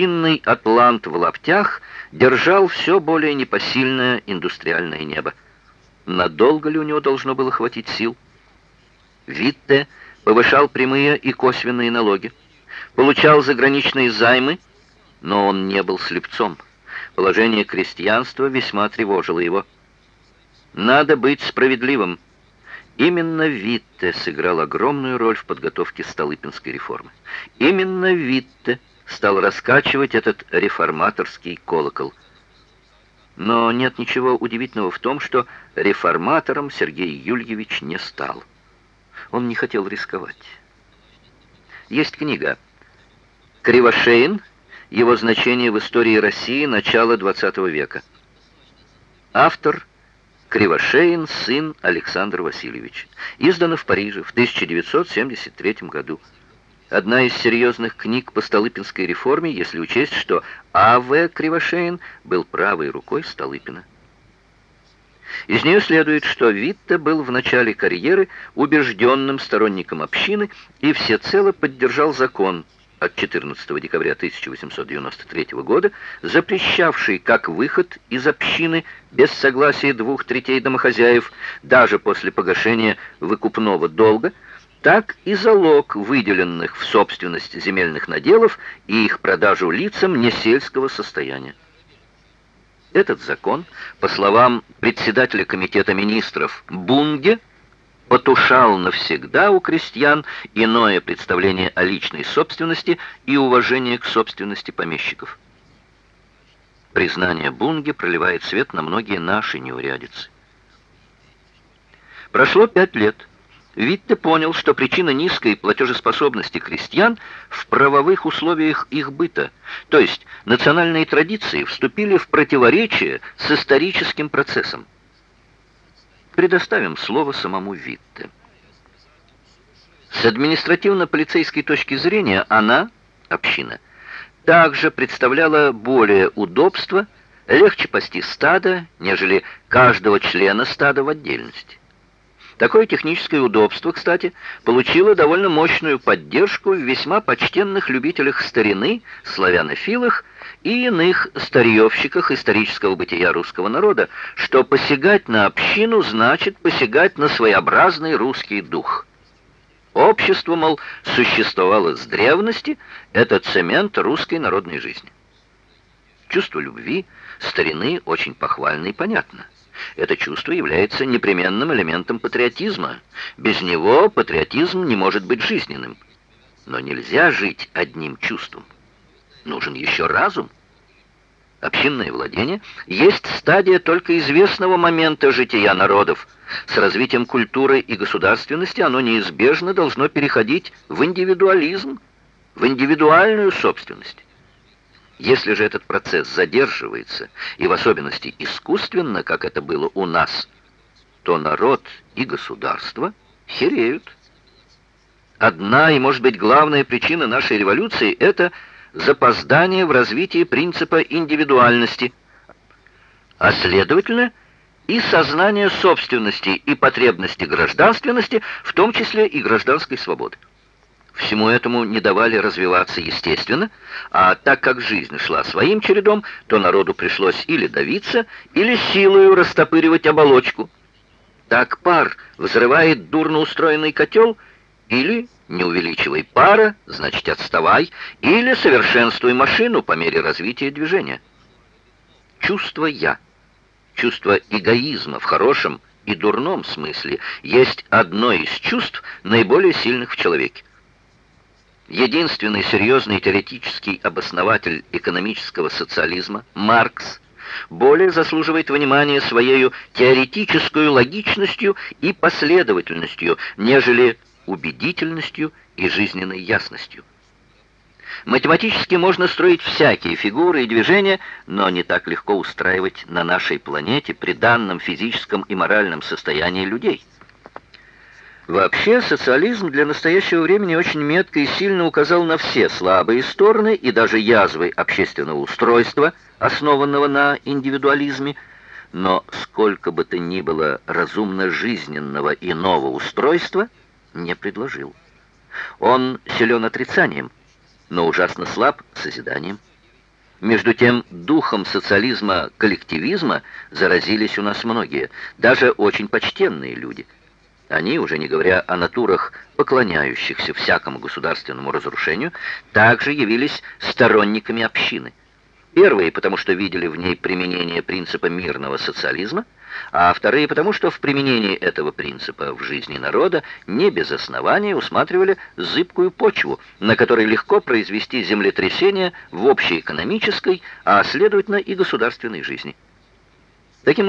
песчинный атлант в лаптях держал все более непосильное индустриальное небо. Надолго ли у него должно было хватить сил? Витте повышал прямые и косвенные налоги, получал заграничные займы, но он не был слепцом. Положение крестьянства весьма тревожило его. Надо быть справедливым. Именно Витте сыграл огромную роль в подготовке Столыпинской реформы. Именно Витте стал раскачивать этот реформаторский колокол. Но нет ничего удивительного в том, что реформатором Сергей Юльевич не стал. Он не хотел рисковать. Есть книга «Кривошеин. Его значение в истории России начала XX века». Автор Кривошеин, сын Александр Васильевич. Издано в Париже в 1973 году. Одна из серьезных книг по Столыпинской реформе, если учесть, что А.В. Кривошеин был правой рукой Столыпина. Из нее следует, что Витте был в начале карьеры убежденным сторонником общины и всецело поддержал закон от 14 декабря 1893 года, запрещавший как выход из общины без согласия двух третей домохозяев, даже после погашения выкупного долга, так и залог выделенных в собственность земельных наделов и их продажу лицам несельского состояния. Этот закон, по словам председателя комитета министров Бунге, потушал навсегда у крестьян иное представление о личной собственности и уважение к собственности помещиков. Признание Бунге проливает свет на многие наши неурядицы. Прошло пять лет. Витте понял, что причина низкой платежеспособности крестьян в правовых условиях их быта, то есть национальные традиции вступили в противоречие с историческим процессом. Предоставим слово самому Витте. С административно-полицейской точки зрения она, община, также представляла более удобства, легче пасти стадо, нежели каждого члена стада в отдельности. Такое техническое удобство, кстати, получило довольно мощную поддержку в весьма почтенных любителях старины, славянофилах и иных старьевщиках исторического бытия русского народа, что посягать на общину значит посягать на своеобразный русский дух. Общество, мол, существовало с древности, это цемент русской народной жизни. Чувство любви, старины очень похвально и понятно. Это чувство является непременным элементом патриотизма. Без него патриотизм не может быть жизненным. Но нельзя жить одним чувством. Нужен еще разум. Общинное владение есть стадия только известного момента жития народов. С развитием культуры и государственности оно неизбежно должно переходить в индивидуализм, в индивидуальную собственность. Если же этот процесс задерживается, и в особенности искусственно, как это было у нас, то народ и государство хереют. Одна и, может быть, главная причина нашей революции – это запоздание в развитии принципа индивидуальности, а следовательно и сознание собственности и потребности гражданственности, в том числе и гражданской свободы. Всему этому не давали развиваться естественно, а так как жизнь шла своим чередом, то народу пришлось или давиться, или силою растопыривать оболочку. Так пар взрывает дурно устроенный котел, или не увеличивай пара, значит отставай, или совершенствуй машину по мере развития движения. Чувство «я», чувство эгоизма в хорошем и дурном смысле есть одно из чувств, наиболее сильных в человеке. Единственный серьезный теоретический обоснователь экономического социализма, Маркс, более заслуживает внимания своей теоретической логичностью и последовательностью, нежели убедительностью и жизненной ясностью. Математически можно строить всякие фигуры и движения, но не так легко устраивать на нашей планете при данном физическом и моральном состоянии людей. Вообще, социализм для настоящего времени очень метко и сильно указал на все слабые стороны и даже язвы общественного устройства, основанного на индивидуализме, но сколько бы то ни было разумно-жизненного иного устройства не предложил. Он силен отрицанием, но ужасно слаб созиданием. Между тем, духом социализма-коллективизма заразились у нас многие, даже очень почтенные люди. Они, уже не говоря о натурах, поклоняющихся всякому государственному разрушению, также явились сторонниками общины. Первые, потому что видели в ней применение принципа мирного социализма, а вторые, потому что в применении этого принципа в жизни народа не без основания усматривали зыбкую почву, на которой легко произвести землетрясение в общеэкономической, а следовательно и государственной жизни. Таким образом,